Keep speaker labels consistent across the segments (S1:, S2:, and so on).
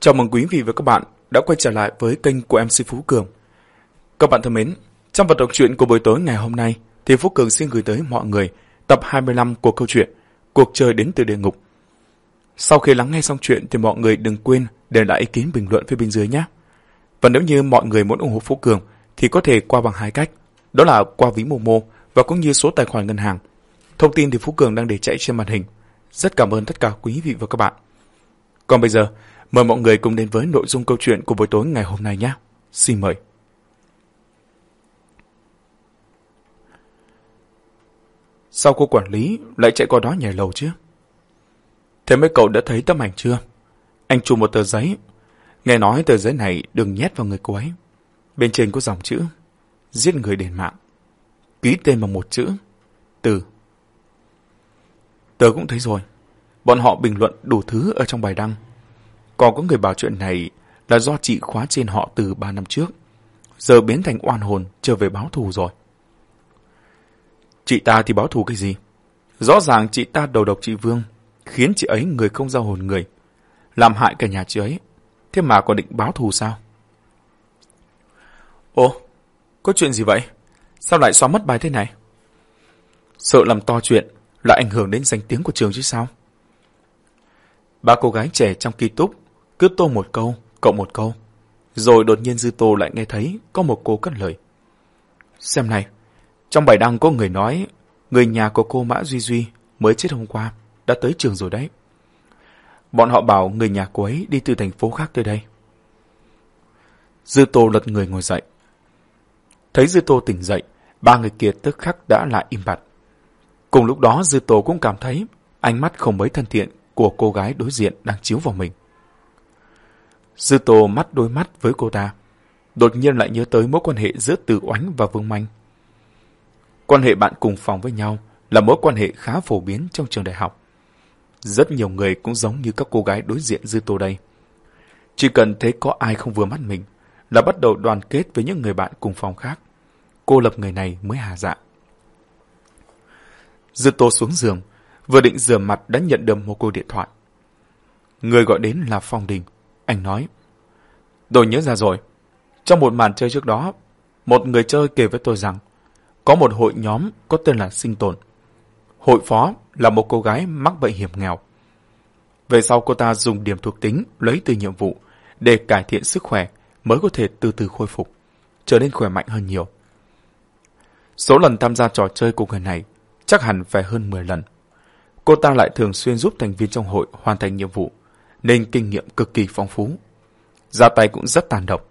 S1: Chào mừng quý vị và các bạn đã quay trở lại với kênh của MC Phú Cường. Các bạn thân mến, trong vật đọc truyện của buổi tối ngày hôm nay thì Phú Cường xin gửi tới mọi người tập 25 của câu chuyện Cuộc chơi đến từ địa ngục. Sau khi lắng nghe xong chuyện thì mọi người đừng quên để lại ý kiến bình luận phía bên dưới nhé. Và nếu như mọi người muốn ủng hộ Phú Cường thì có thể qua bằng hai cách, đó là qua ví Momo và cũng như số tài khoản ngân hàng. Thông tin thì Phú Cường đang để chạy trên màn hình. Rất cảm ơn tất cả quý vị và các bạn. Còn bây giờ, mời mọi người cùng đến với nội dung câu chuyện của buổi tối ngày hôm nay nhé. Xin mời. Sao cô quản lý, lại chạy qua đó nhảy lầu chứ? Thế mấy cậu đã thấy tấm ảnh chưa? Anh chụp một tờ giấy. Nghe nói tờ giấy này đừng nhét vào người cô ấy. Bên trên có dòng chữ, Giết người đền mạng. Ký tên bằng một chữ, Từ. Tớ cũng thấy rồi. Bọn họ bình luận đủ thứ ở trong bài đăng. Còn có người bảo chuyện này là do chị khóa trên họ từ 3 năm trước. Giờ biến thành oan hồn trở về báo thù rồi. Chị ta thì báo thù cái gì? Rõ ràng chị ta đầu độc chị Vương, khiến chị ấy người không giao hồn người, làm hại cả nhà chị ấy. Thế mà còn định báo thù sao? Ồ, có chuyện gì vậy? Sao lại xóa mất bài thế này? Sợ làm to chuyện, lại ảnh hưởng đến danh tiếng của trường chứ sao? Ba cô gái trẻ trong ký túc cứ tô một câu, cậu một câu. Rồi đột nhiên Dư Tô lại nghe thấy có một cô cất lời. Xem này, trong bài đăng có người nói người nhà của cô Mã Duy Duy mới chết hôm qua, đã tới trường rồi đấy. Bọn họ bảo người nhà cô ấy đi từ thành phố khác tới đây. Dư Tô lật người ngồi dậy. Thấy Dư Tô tỉnh dậy, ba người kia tức khắc đã lại im bặt. Cùng lúc đó Dư Tô cũng cảm thấy ánh mắt không mấy thân thiện của cô gái đối diện đang chiếu vào mình. Dư Tô mắt đôi mắt với cô ta, đột nhiên lại nhớ tới mối quan hệ giữa Từ Oánh và Vương Manh. Quan hệ bạn cùng phòng với nhau là mối quan hệ khá phổ biến trong trường đại học. Rất nhiều người cũng giống như các cô gái đối diện Dư Tô đây. Chỉ cần thấy có ai không vừa mắt mình là bắt đầu đoàn kết với những người bạn cùng phòng khác. Cô lập người này mới hà dạ. Dư Tô xuống giường, vừa định rửa mặt đã nhận được một cuộc điện thoại. Người gọi đến là Phong Đình. Anh nói, tôi nhớ ra rồi. Trong một màn chơi trước đó, một người chơi kể với tôi rằng có một hội nhóm có tên là Sinh Tồn. Hội phó là một cô gái mắc bệnh hiểm nghèo. Về sau cô ta dùng điểm thuộc tính lấy từ nhiệm vụ để cải thiện sức khỏe mới có thể từ từ khôi phục, trở nên khỏe mạnh hơn nhiều. Số lần tham gia trò chơi của người này chắc hẳn phải hơn 10 lần. Cô ta lại thường xuyên giúp thành viên trong hội hoàn thành nhiệm vụ, nên kinh nghiệm cực kỳ phong phú. Ra tay cũng rất tàn độc.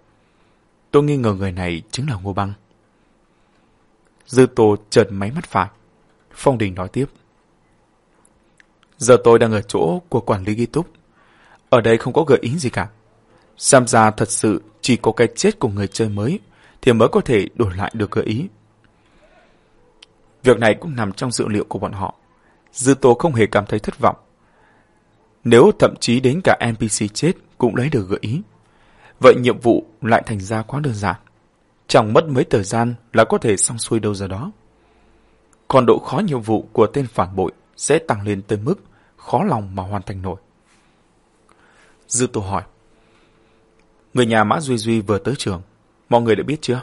S1: Tôi nghi ngờ người này chính là Ngô Băng. Dư Tô chợt máy mắt phải. Phong Đình nói tiếp. Giờ tôi đang ở chỗ của quản lý ghi túc. Ở đây không có gợi ý gì cả. Xem ra thật sự chỉ có cái chết của người chơi mới thì mới có thể đổi lại được gợi ý. Việc này cũng nằm trong dự liệu của bọn họ. Dư Tô không hề cảm thấy thất vọng. Nếu thậm chí đến cả NPC chết cũng lấy được gợi ý. Vậy nhiệm vụ lại thành ra quá đơn giản. Chẳng mất mấy thời gian là có thể xong xuôi đâu giờ đó. Còn độ khó nhiệm vụ của tên phản bội sẽ tăng lên tới mức khó lòng mà hoàn thành nổi. Dư Tô hỏi. Người nhà Mã Duy Duy vừa tới trường. Mọi người đã biết chưa?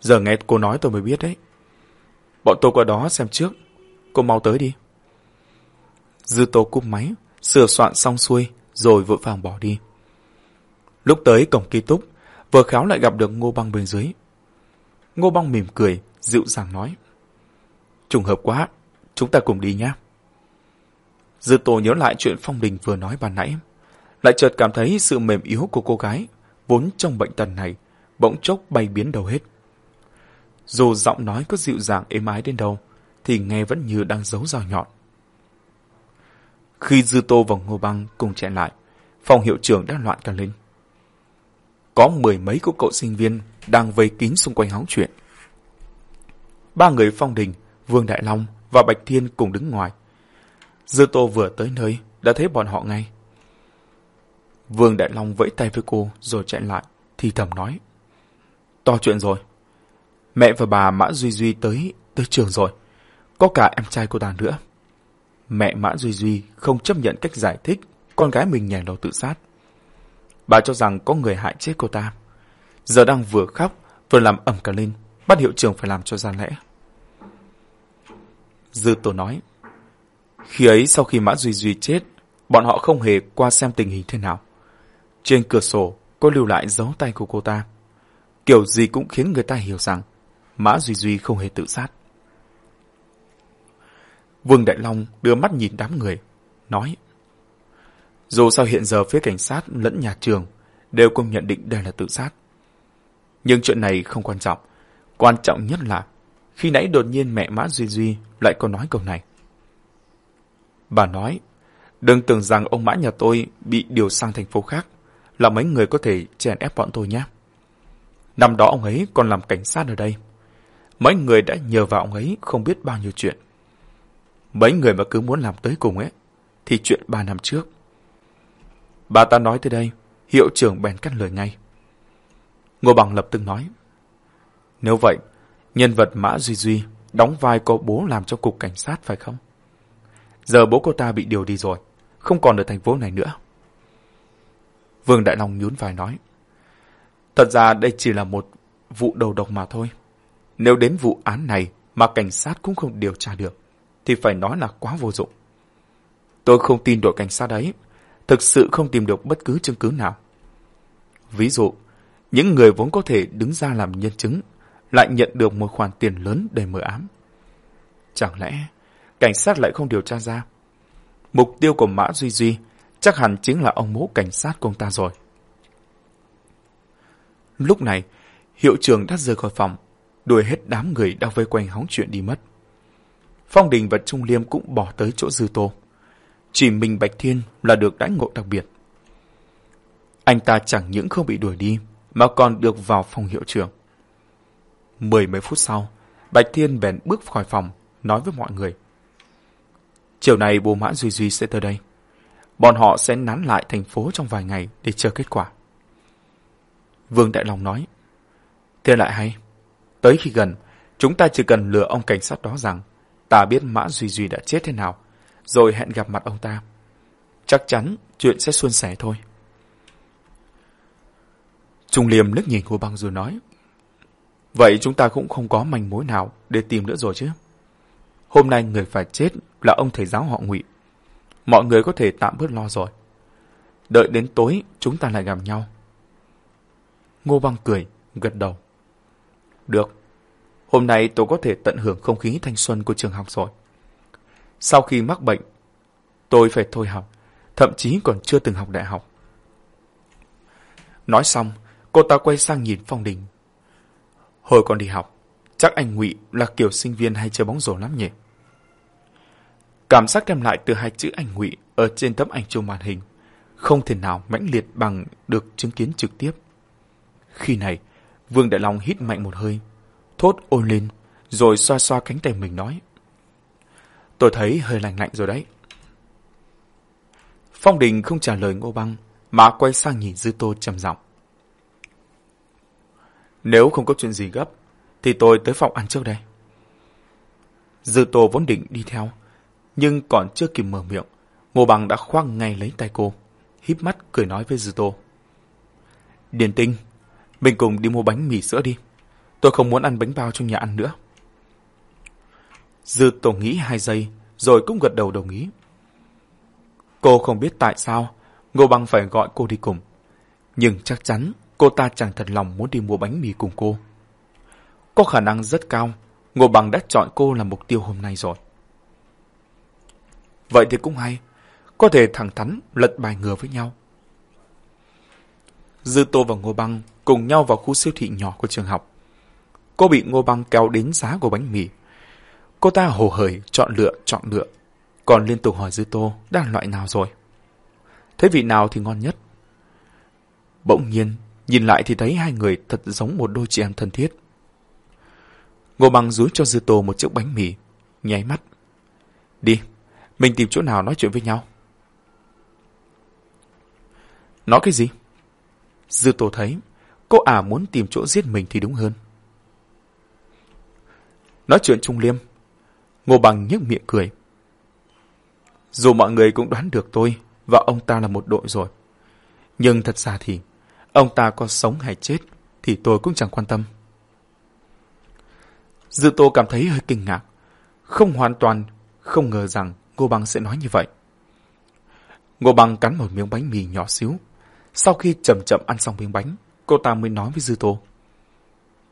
S1: Giờ nghe cô nói tôi mới biết đấy. Bọn tôi qua đó xem trước. Cô mau tới đi. Dư Tô cúp máy, sửa soạn xong xuôi, rồi vội vàng bỏ đi. Lúc tới cổng ký túc, vừa khéo lại gặp được Ngô Băng bên dưới. Ngô Băng mỉm cười, dịu dàng nói. Trùng hợp quá, chúng ta cùng đi nhé. Dư Tô nhớ lại chuyện Phong Đình vừa nói bàn nãy, lại chợt cảm thấy sự mềm yếu của cô gái, vốn trong bệnh tần này, bỗng chốc bay biến đầu hết. Dù giọng nói có dịu dàng êm ái đến đâu, thì nghe vẫn như đang giấu dao nhọn. Khi Dư Tô và Ngô Băng cùng chạy lại, phòng hiệu trưởng đã loạn cả lên. Có mười mấy cô cậu sinh viên đang vây kín xung quanh hóng chuyện. Ba người Phong Đình, Vương Đại Long và Bạch Thiên cùng đứng ngoài. Dư Tô vừa tới nơi, đã thấy bọn họ ngay. Vương Đại Long vẫy tay với cô rồi chạy lại, thì thầm nói. To chuyện rồi. Mẹ và bà Mã Duy Duy tới tới trường rồi. Có cả em trai cô ta nữa. Mẹ Mã Duy Duy không chấp nhận cách giải thích con gái mình nhảy lầu tự sát. Bà cho rằng có người hại chết cô ta. Giờ đang vừa khóc, vừa làm ẩm cả lên, bắt hiệu trưởng phải làm cho ra lẽ. Dư tổ nói, khi ấy sau khi Mã Duy Duy chết, bọn họ không hề qua xem tình hình thế nào. Trên cửa sổ, có lưu lại dấu tay của cô ta. Kiểu gì cũng khiến người ta hiểu rằng Mã Duy Duy không hề tự sát. Vương Đại Long đưa mắt nhìn đám người, nói Dù sao hiện giờ phía cảnh sát lẫn nhà trường đều cùng nhận định đây là tự sát. Nhưng chuyện này không quan trọng. Quan trọng nhất là khi nãy đột nhiên mẹ Mã Duy Duy lại có nói câu này. Bà nói, đừng tưởng rằng ông Mã nhà tôi bị điều sang thành phố khác là mấy người có thể chèn ép bọn tôi nhé. Năm đó ông ấy còn làm cảnh sát ở đây. Mấy người đã nhờ vào ông ấy không biết bao nhiêu chuyện. Mấy người mà cứ muốn làm tới cùng ấy, thì chuyện ba năm trước. Bà ta nói tới đây, hiệu trưởng bèn cắt lời ngay. Ngô Bằng lập tức nói. Nếu vậy, nhân vật Mã Duy Duy đóng vai cô bố làm cho cục cảnh sát phải không? Giờ bố cô ta bị điều đi rồi, không còn ở thành phố này nữa. Vương Đại Long nhún vai nói. Thật ra đây chỉ là một vụ đầu độc mà thôi. Nếu đến vụ án này mà cảnh sát cũng không điều tra được, thì phải nói là quá vô dụng. Tôi không tin đội cảnh sát ấy, thực sự không tìm được bất cứ chứng cứ nào. Ví dụ, những người vốn có thể đứng ra làm nhân chứng lại nhận được một khoản tiền lớn để mở ám. Chẳng lẽ cảnh sát lại không điều tra ra? Mục tiêu của Mã Duy Duy chắc hẳn chính là ông mố cảnh sát của ông ta rồi. Lúc này, hiệu trưởng đã rời khỏi phòng, đuổi hết đám người đang vây quanh hóng chuyện đi mất. Phong Đình và Trung Liêm cũng bỏ tới chỗ Dư Tô. Chỉ mình Bạch Thiên là được đãi ngộ đặc biệt. Anh ta chẳng những không bị đuổi đi, mà còn được vào phòng hiệu trưởng. Mười mấy phút sau, Bạch Thiên bèn bước khỏi phòng, nói với mọi người. Chiều nay bố Mã Duy Duy sẽ tới đây. Bọn họ sẽ nán lại thành phố trong vài ngày để chờ kết quả. Vương Đại Long nói. Thế lại hay. Tới khi gần, chúng ta chỉ cần lừa ông cảnh sát đó rằng ta biết Mã Duy Duy đã chết thế nào, rồi hẹn gặp mặt ông ta. Chắc chắn chuyện sẽ suôn sẻ thôi. Trung Liêm liếc nhìn Ngô Băng rồi nói. Vậy chúng ta cũng không có manh mối nào để tìm nữa rồi chứ. Hôm nay người phải chết là ông thầy giáo họ ngụy. Mọi người có thể tạm bớt lo rồi. Đợi đến tối chúng ta lại gặp nhau. Ngô Băng cười, gật đầu. Được. Hôm nay tôi có thể tận hưởng không khí thanh xuân của trường học rồi. Sau khi mắc bệnh, tôi phải thôi học, thậm chí còn chưa từng học đại học. Nói xong, cô ta quay sang nhìn Phong Đình. Hồi còn đi học, chắc anh Ngụy là kiểu sinh viên hay chơi bóng rổ lắm nhỉ? Cảm giác đem lại từ hai chữ anh Ngụy ở trên tấm ảnh chung màn hình không thể nào mãnh liệt bằng được chứng kiến trực tiếp. Khi này, Vương Đại Long hít mạnh một hơi, thốt ôn lên, rồi xoa xoa cánh tay mình nói. Tôi thấy hơi lạnh lạnh rồi đấy. Phong Đình không trả lời Ngô Băng, mà quay sang nhìn Dư Tô trầm giọng. Nếu không có chuyện gì gấp, thì tôi tới phòng ăn trước đây. Dư Tô vốn định đi theo, nhưng còn chưa kịp mở miệng, Ngô Bằng đã khoang ngay lấy tay cô, híp mắt cười nói với Dư Tô. Điền tinh, mình cùng đi mua bánh mì sữa đi. Tôi không muốn ăn bánh bao trong nhà ăn nữa. Dư Tô nghĩ hai giây, rồi cũng gật đầu đồng ý. Cô không biết tại sao Ngô Bằng phải gọi cô đi cùng. Nhưng chắc chắn cô ta chẳng thật lòng muốn đi mua bánh mì cùng cô. Có khả năng rất cao, Ngô Bằng đã chọn cô là mục tiêu hôm nay rồi. Vậy thì cũng hay, có thể thẳng thắn lật bài ngừa với nhau. Dư Tô và Ngô Băng cùng nhau vào khu siêu thị nhỏ của trường học. Cô bị Ngô Băng kéo đến giá của bánh mì. Cô ta hồ hởi chọn lựa chọn lựa, còn liên tục hỏi Dư Tô đang loại nào rồi. Thế vị nào thì ngon nhất? Bỗng nhiên, nhìn lại thì thấy hai người thật giống một đôi chị em thân thiết. Ngô Băng rúi cho Dư Tô một chiếc bánh mì, nháy mắt. Đi, mình tìm chỗ nào nói chuyện với nhau. Nói cái gì? Dư Tô thấy, cô ả muốn tìm chỗ giết mình thì đúng hơn. Nói chuyện Trung Liêm, Ngô Bằng nhếch miệng cười. Dù mọi người cũng đoán được tôi và ông ta là một đội rồi. Nhưng thật ra thì, ông ta có sống hay chết thì tôi cũng chẳng quan tâm. Dư Tô cảm thấy hơi kinh ngạc, không hoàn toàn không ngờ rằng Ngô Bằng sẽ nói như vậy. Ngô Bằng cắn một miếng bánh mì nhỏ xíu. Sau khi chậm chậm ăn xong miếng bánh, cô ta mới nói với Dư Tô.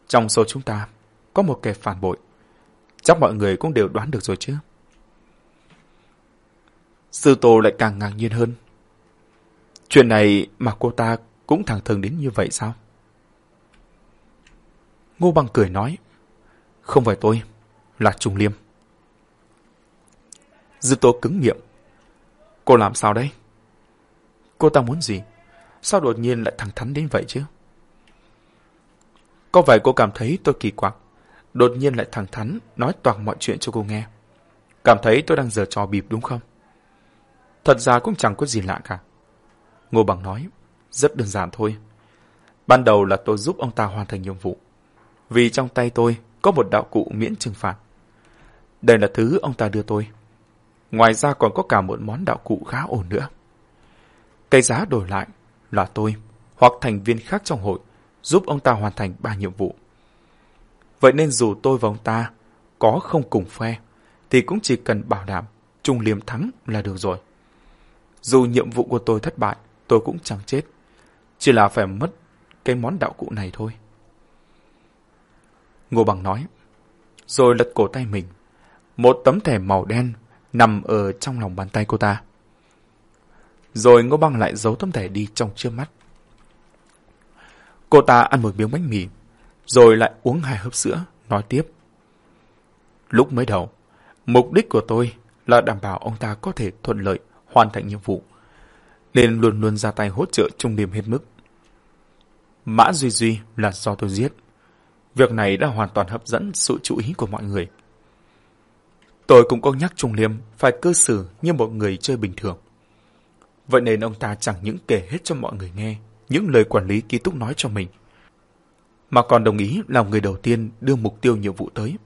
S1: Trong số chúng ta, có một kẻ phản bội. Chắc mọi người cũng đều đoán được rồi chứ. sư Tô lại càng ngạc nhiên hơn. Chuyện này mà cô ta cũng thẳng thừng đến như vậy sao? Ngô Bằng cười nói. Không phải tôi, là Trung Liêm. Dư Tô cứng miệng. Cô làm sao đây? Cô ta muốn gì? Sao đột nhiên lại thẳng thắn đến vậy chứ? Có vẻ cô cảm thấy tôi kỳ quặc, đột nhiên lại thẳng thắn nói toàn mọi chuyện cho cô nghe. Cảm thấy tôi đang giở trò bịp đúng không? Thật ra cũng chẳng có gì lạ cả. Ngô Bằng nói, rất đơn giản thôi. Ban đầu là tôi giúp ông ta hoàn thành nhiệm vụ. Vì trong tay tôi có một đạo cụ miễn trừng phạt. Đây là thứ ông ta đưa tôi. Ngoài ra còn có cả một món đạo cụ khá ổn nữa. Cái giá đổi lại là tôi hoặc thành viên khác trong hội giúp ông ta hoàn thành ba nhiệm vụ. Vậy nên dù tôi và ông ta có không cùng phe, thì cũng chỉ cần bảo đảm Trung Liêm thắng là được rồi. Dù nhiệm vụ của tôi thất bại, tôi cũng chẳng chết. Chỉ là phải mất cái món đạo cụ này thôi. Ngô Bằng nói, rồi lật cổ tay mình. Một tấm thẻ màu đen nằm ở trong lòng bàn tay cô ta. Rồi Ngô Bằng lại giấu tấm thẻ đi trong trước mắt. Cô ta ăn một miếng bánh mì, rồi lại uống hai hớp sữa, nói tiếp. Lúc mới đầu, mục đích của tôi là đảm bảo ông ta có thể thuận lợi hoàn thành nhiệm vụ, nên luôn luôn ra tay hỗ trợ trung điểm hết mức. Mã Duy Duy là do tôi giết. Việc này đã hoàn toàn hấp dẫn sự chú ý của mọi người. Tôi cũng có nhắc Trung Liêm phải cư xử như một người chơi bình thường. Vậy nên ông ta chẳng những kể hết cho mọi người nghe những lời quản lý ký túc nói cho mình, mà còn đồng ý làm người đầu tiên đưa mục tiêu nhiệm vụ tới.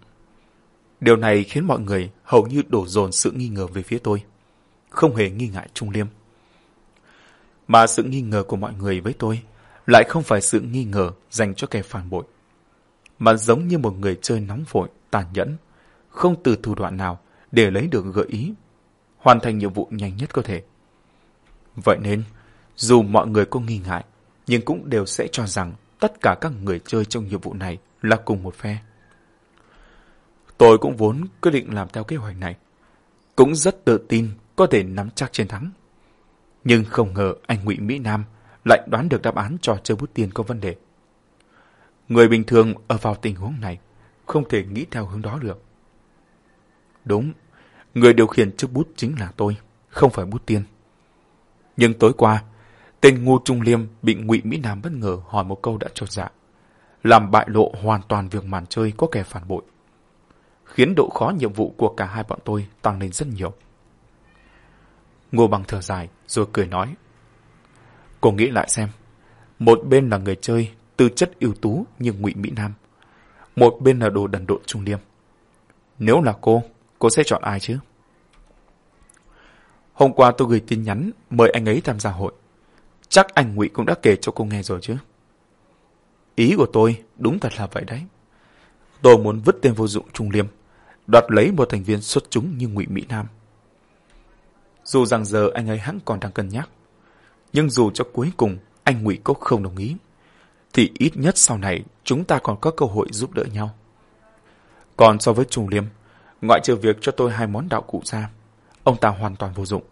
S1: Điều này khiến mọi người hầu như đổ dồn sự nghi ngờ về phía tôi, không hề nghi ngại Trung Liêm. Mà sự nghi ngờ của mọi người với tôi lại không phải sự nghi ngờ dành cho kẻ phản bội, mà giống như một người chơi nóng vội, tàn nhẫn, không từ thủ đoạn nào để lấy được gợi ý, hoàn thành nhiệm vụ nhanh nhất có thể. Vậy nên, dù mọi người có nghi ngại, nhưng cũng đều sẽ cho rằng tất cả các người chơi trong nhiệm vụ này là cùng một phe. Tôi cũng vốn quyết định làm theo kế hoạch này. Cũng rất tự tin có thể nắm chắc chiến thắng. Nhưng không ngờ anh Ngụy Mỹ Nam lại đoán được đáp án trò chơi bút tiền có vấn đề. Người bình thường ở vào tình huống này không thể nghĩ theo hướng đó được. Đúng, người điều khiển chiếc bút chính là tôi, không phải bút tiên. Nhưng tối qua, tên Ngô Trung Liêm bị Ngụy Mỹ Nam bất ngờ hỏi một câu đã trột dạ, làm bại lộ hoàn toàn việc màn chơi có kẻ phản bội, khiến độ khó nhiệm vụ của cả hai bọn tôi tăng lên rất nhiều. Ngô Bằng thở dài rồi cười nói, cô nghĩ lại xem, một bên là người chơi tư chất ưu tú như Ngụy Mỹ Nam, một bên là đồ đần độn Trung Liêm. Nếu là cô, cô sẽ chọn ai chứ? Hôm qua tôi gửi tin nhắn mời anh ấy tham gia hội. Chắc anh Ngụy cũng đã kể cho cô nghe rồi chứ. Ý của tôi đúng thật là vậy đấy. Tôi muốn vứt tên vô dụng Trung Liêm, đoạt lấy một thành viên xuất chúng như Ngụy Mỹ Nam. Dù rằng giờ anh ấy hẳn còn đang cân nhắc, nhưng dù cho cuối cùng anh Ngụy có không đồng ý, thì ít nhất sau này chúng ta còn có cơ hội giúp đỡ nhau. Còn so với Trung Liêm, ngoại trừ việc cho tôi hai món đạo cụ ra, ông ta hoàn toàn vô dụng.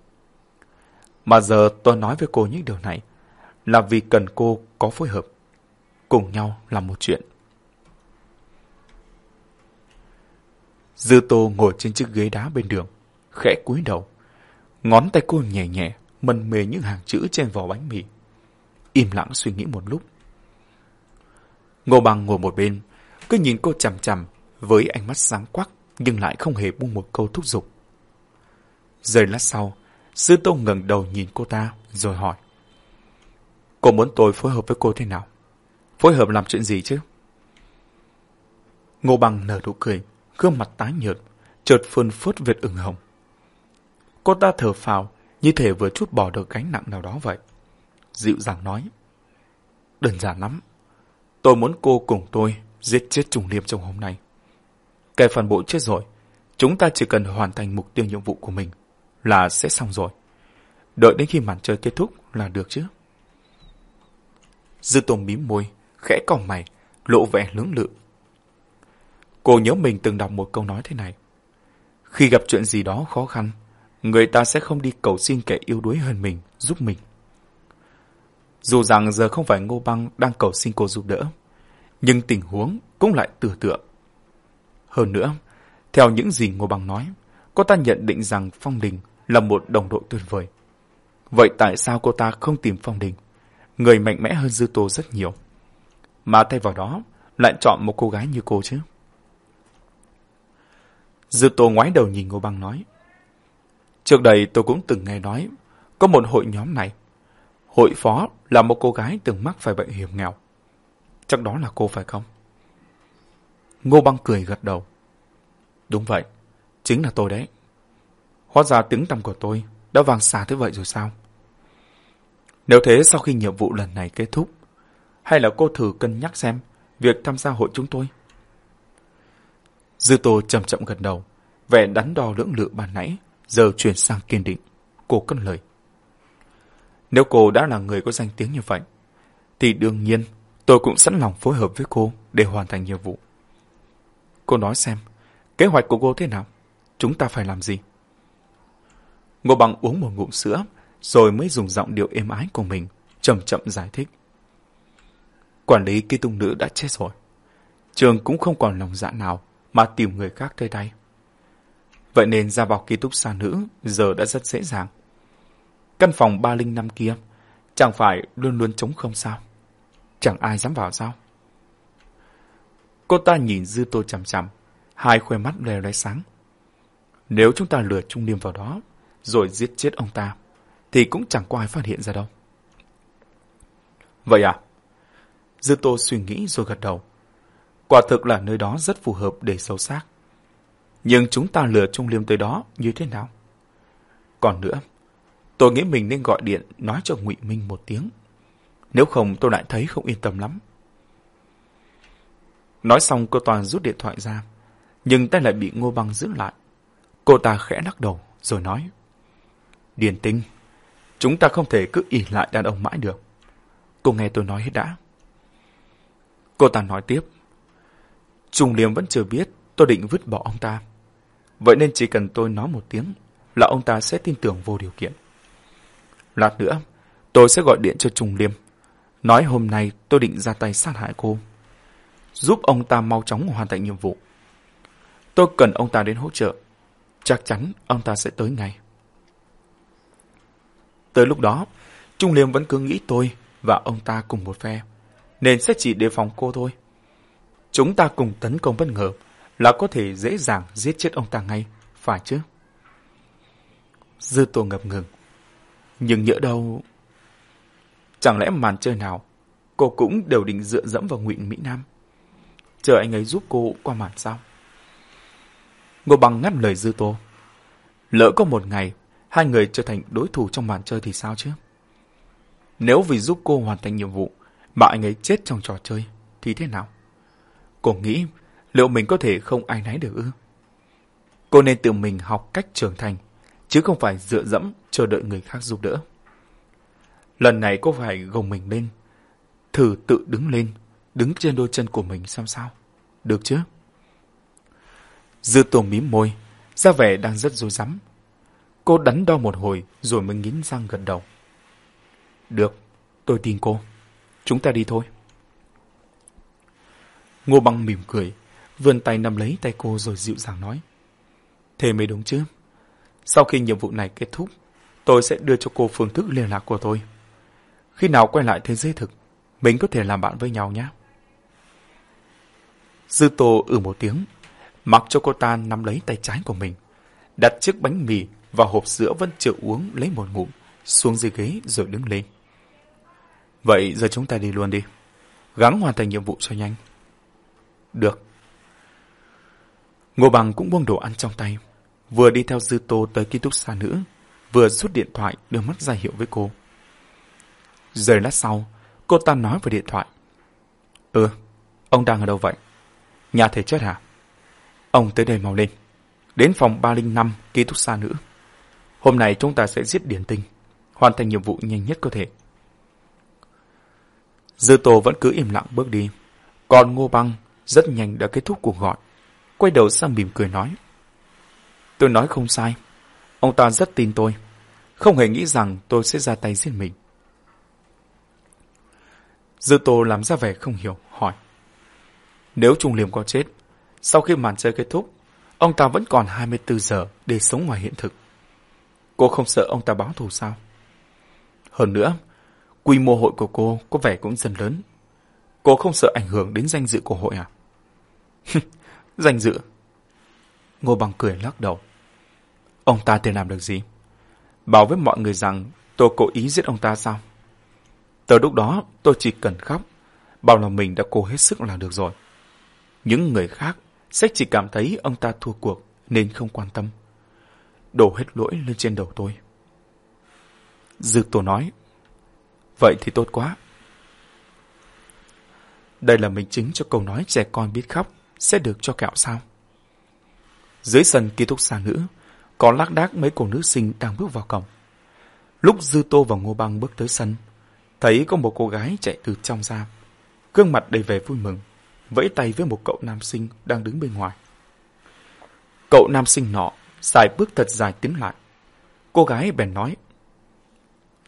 S1: Mà giờ tôi nói với cô những điều này là vì cần cô có phối hợp. Cùng nhau làm một chuyện. Dư tô ngồi trên chiếc ghế đá bên đường, khẽ cúi đầu. Ngón tay cô nhẹ nhẹ, mân mê những hàng chữ trên vỏ bánh mì. Im lặng suy nghĩ một lúc. Ngô Bằng ngồi một bên, cứ nhìn cô chằm chằm với ánh mắt sáng quắc nhưng lại không hề buông một câu thúc giục. Giây lát sau, Sư Tô ngẩng đầu nhìn cô ta, rồi hỏi. Cô muốn tôi phối hợp với cô thế nào? Phối hợp làm chuyện gì chứ? Ngô Bằng nở nụ cười, gương mặt tái nhợt, chợt phơn phớt vệt ửng hồng. Cô ta thở phào, như thể vừa chút bỏ được gánh nặng nào đó vậy. Dịu dàng nói. Đơn giản lắm. Tôi muốn cô cùng tôi giết chết trùng liêm trong hôm nay. Kẻ phản bội chết rồi. Chúng ta chỉ cần hoàn thành mục tiêu nhiệm vụ của mình là sẽ xong rồi. Đợi đến khi màn chơi kết thúc là được chứ. Dư tôm mím môi, khẽ còng mày, lộ vẻ lưỡng lự. Cô nhớ mình từng đọc một câu nói thế này. Khi gặp chuyện gì đó khó khăn, người ta sẽ không đi cầu xin kẻ yêu đuối hơn mình, giúp mình. Dù rằng giờ không phải Ngô Băng đang cầu xin cô giúp đỡ, nhưng tình huống cũng lại tưởng tượng. Hơn nữa, theo những gì Ngô Băng nói, cô ta nhận định rằng Phong Đình là một đồng đội tuyệt vời. Vậy tại sao cô ta không tìm Phong Đình, người mạnh mẽ hơn Dư Tô rất nhiều, mà thay vào đó lại chọn một cô gái như cô chứ? Dư Tô ngoái đầu nhìn Ngô Băng nói. Trước đây tôi cũng từng nghe nói, có một hội nhóm này. Hội phó là một cô gái từng mắc phải bệnh hiểm nghèo. Chắc đó là cô phải không? Ngô Băng cười gật đầu. Đúng vậy, chính là tôi đấy. Hóa ra tiếng tăm của tôi đã vang xa thế vậy rồi sao? Nếu thế sau khi nhiệm vụ lần này kết thúc, hay là cô thử cân nhắc xem việc tham gia hội chúng tôi? Dư Tô chậm chậm gật đầu, vẻ đắn đo lưỡng lự ban nãy, giờ chuyển sang kiên định. Cô cất lời. Nếu cô đã là người có danh tiếng như vậy, thì đương nhiên tôi cũng sẵn lòng phối hợp với cô để hoàn thành nhiệm vụ. Cô nói xem, kế hoạch của cô thế nào? Chúng ta phải làm gì? Ngô Bằng uống một ngụm sữa, rồi mới dùng giọng điệu êm ái của mình, chậm chậm giải thích. Quản lý kỳ tung nữ đã chết rồi. Trường cũng không còn lòng dạ nào mà tìm người khác thay thay. Vậy nên ra vào ký túc xá nữ giờ đã rất dễ dàng. Căn phòng 305 kia chẳng phải luôn luôn trống không sao? Chẳng ai dám vào sao? Cô ta nhìn Dư Tô chằm chằm, hai khoe mắt lè lóe sáng. Nếu chúng ta lừa Trung Niêm vào đó, rồi giết chết ông ta, thì cũng chẳng có ai phát hiện ra đâu. Vậy à? Dư Tô suy nghĩ rồi gật đầu. Quả thực là nơi đó rất phù hợp để sâu xác. Nhưng chúng ta lừa Trung Liêm tới đó như thế nào? Còn nữa, tôi nghĩ mình nên gọi điện nói cho Ngụy Minh một tiếng. Nếu không tôi lại thấy không yên tâm lắm. Nói xong cô Toàn rút điện thoại ra, nhưng tay lại bị Ngô Băng giữ lại. Cô ta khẽ lắc đầu rồi nói. Điền tinh, chúng ta không thể cứ ỉ lại đàn ông mãi được. Cô nghe tôi nói hết đã. Cô ta nói tiếp. Trung Liêm vẫn chưa biết tôi định vứt bỏ ông ta. Vậy nên chỉ cần tôi nói một tiếng là ông ta sẽ tin tưởng vô điều kiện. Lát nữa, tôi sẽ gọi điện cho Trung Liêm. Nói hôm nay tôi định ra tay sát hại cô. Giúp ông ta mau chóng hoàn thành nhiệm vụ. Tôi cần ông ta đến hỗ trợ. Chắc chắn ông ta sẽ tới ngay. Tới lúc đó, Trung Liêm vẫn cứ nghĩ tôi và ông ta cùng một phe. Nên sẽ chỉ đề phòng cô thôi. Chúng ta cùng tấn công bất ngờ là có thể dễ dàng giết chết ông ta ngay, phải chứ? Dư tô ngập ngừng. Nhưng nhỡ đâu... Chẳng lẽ màn chơi nào, cô cũng đều định dựa dẫm vào ngụy Mỹ Nam? Chờ anh ấy giúp cô qua màn sao? Ngô Bằng ngắt lời Dư Tô. Lỡ có một ngày, hai người trở thành đối thủ trong màn chơi thì sao chứ? Nếu vì giúp cô hoàn thành nhiệm vụ mà anh ấy chết trong trò chơi, thì thế nào? Cô nghĩ liệu mình có thể không ai nấy được ư? Cô nên tự mình học cách trưởng thành, chứ không phải dựa dẫm chờ đợi người khác giúp đỡ. Lần này cô phải gồng mình lên, thử tự đứng lên, đứng trên đôi chân của mình xem sao. Được chứ? Dư tuồng mím môi, ra vẻ đang rất dối rắm Cô đắn đo một hồi rồi mới nghiến răng gật đầu. Được, tôi tin cô. Chúng ta đi thôi. Ngô Băng mỉm cười, vươn tay nắm lấy tay cô rồi dịu dàng nói. Thế mới đúng chứ. Sau khi nhiệm vụ này kết thúc, tôi sẽ đưa cho cô phương thức liên lạc của tôi. Khi nào quay lại thế giới thực, mình có thể làm bạn với nhau nhé. Dư Tô ừ một tiếng, mặc cho cô ta nắm lấy tay trái của mình, đặt chiếc bánh mì và hộp sữa vẫn chưa uống lấy một ngụm, xuống dưới ghế rồi đứng lên. Vậy giờ chúng ta đi luôn đi. Gắng hoàn thành nhiệm vụ cho nhanh. Được. Ngô Bằng cũng buông đồ ăn trong tay, vừa đi theo Dư Tô tới ký túc xa nữ, vừa rút điện thoại đưa mắt ra hiệu với cô. Rồi lát sau, cô ta nói vào điện thoại. Ừ, ông đang ở đâu vậy? Nhà thể chất hả? Ông tới đây mau lên. Đến phòng 305 ký túc xa nữ. Hôm nay chúng ta sẽ giết điển tinh, hoàn thành nhiệm vụ nhanh nhất có thể. Dư Tô vẫn cứ im lặng bước đi. Còn Ngô Băng rất nhanh đã kết thúc cuộc gọi. Quay đầu sang mỉm cười nói. Tôi nói không sai. Ông ta rất tin tôi. Không hề nghĩ rằng tôi sẽ ra tay giết mình. Dư Tô làm ra vẻ không hiểu, hỏi. Nếu Trung Liêm có chết, sau khi màn chơi kết thúc, ông ta vẫn còn 24 giờ để sống ngoài hiện thực. Cô không sợ ông ta báo thù sao? Hơn nữa, quy mô hội của cô có vẻ cũng dần lớn. Cô không sợ ảnh hưởng đến danh dự của hội à? danh dự? Ngô Bằng cười lắc đầu. Ông ta thể làm được gì? Bảo với mọi người rằng tôi cố ý giết ông ta sao? Từ lúc đó tôi chỉ cần khóc, bảo là mình đã cố hết sức là được rồi. Những người khác sẽ chỉ cảm thấy ông ta thua cuộc nên không quan tâm. Đổ hết lỗi lên trên đầu tôi. Dư tổ nói, vậy thì tốt quá. Đây là minh chứng cho câu nói trẻ con biết khóc sẽ được cho kẹo sao. Dưới sân ký túc xa nữ, có lác đác mấy cô nữ sinh đang bước vào cổng. Lúc Dư Tô và Ngô Băng bước tới sân, thấy có một cô gái chạy từ trong ra. Gương mặt đầy vẻ vui mừng, vẫy tay với một cậu nam sinh đang đứng bên ngoài. Cậu nam sinh nọ, xài bước thật dài tiến lại. Cô gái bèn nói,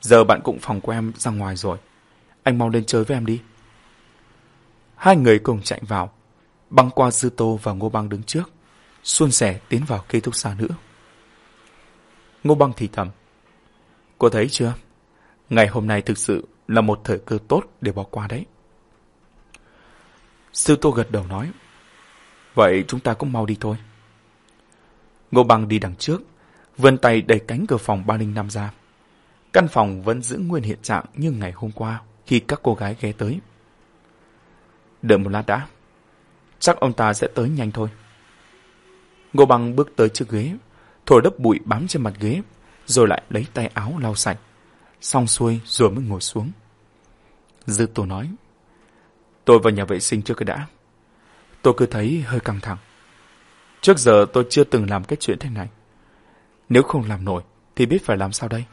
S1: Giờ bạn cũng phòng của em ra ngoài rồi. Anh mau lên chơi với em đi. Hai người cùng chạy vào, băng qua Dư Tô và Ngô Băng đứng trước, xuân sẻ tiến vào ký túc xá nữa. Ngô Băng thì thầm. Cô thấy chưa? Ngày hôm nay thực sự là một thời cơ tốt để bỏ qua đấy. Sư Tô gật đầu nói. Vậy chúng ta cũng mau đi thôi. Ngô Bằng đi đằng trước, vươn tay đẩy cánh cửa phòng 305 ra. Căn phòng vẫn giữ nguyên hiện trạng như ngày hôm qua khi các cô gái ghé tới. Đợi một lát đã. Chắc ông ta sẽ tới nhanh thôi. Ngô Bằng bước tới trước ghế, thổi đất bụi bám trên mặt ghế, rồi lại lấy tay áo lau sạch. Xong xuôi rồi mới ngồi xuống. Dư Tô nói, tôi vào nhà vệ sinh trước cái đã. Tôi cứ thấy hơi căng thẳng. Trước giờ tôi chưa từng làm cái chuyện thế này. Nếu không làm nổi, thì biết phải làm sao đây?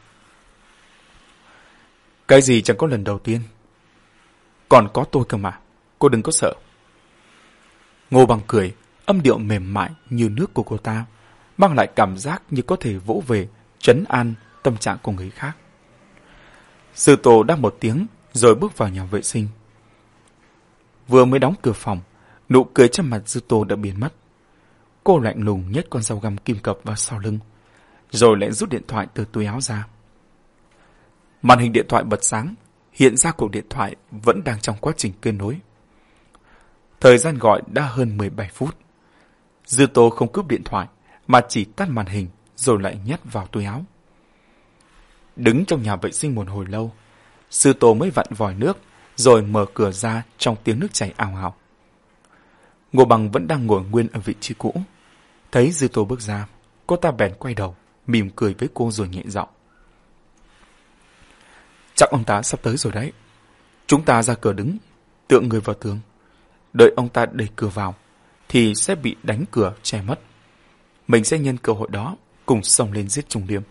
S1: Cái gì chẳng có lần đầu tiên. Còn có tôi cơ mà, cô đừng có sợ. Ngô bằng cười, âm điệu mềm mại như nước của cô ta, mang lại cảm giác như có thể vỗ về, trấn an tâm trạng của người khác. Sư tổ đáp một tiếng, rồi bước vào nhà vệ sinh. Vừa mới đóng cửa phòng, nụ cười trên mặt Sư Tô đã biến mất. Cô lạnh lùng nhét con dao găm kim cập vào sau lưng, rồi lại rút điện thoại từ túi áo ra. Màn hình điện thoại bật sáng, hiện ra cuộc điện thoại vẫn đang trong quá trình kết nối. Thời gian gọi đã hơn 17 phút. Dư Tô không cướp điện thoại, mà chỉ tắt màn hình rồi lại nhét vào túi áo. Đứng trong nhà vệ sinh một hồi lâu, Sư Tô mới vặn vòi nước, rồi mở cửa ra trong tiếng nước chảy ào ào. Ngô Bằng vẫn đang ngồi nguyên ở vị trí cũ. Thấy Dư Tô bước ra, cô ta bèn quay đầu, mỉm cười với cô rồi nhẹ giọng. Chắc ông ta sắp tới rồi đấy. Chúng ta ra cửa đứng, tựa người vào tường. Đợi ông ta đẩy cửa vào, thì sẽ bị đánh cửa che mất. Mình sẽ nhân cơ hội đó cùng xông lên giết Trung Liêm.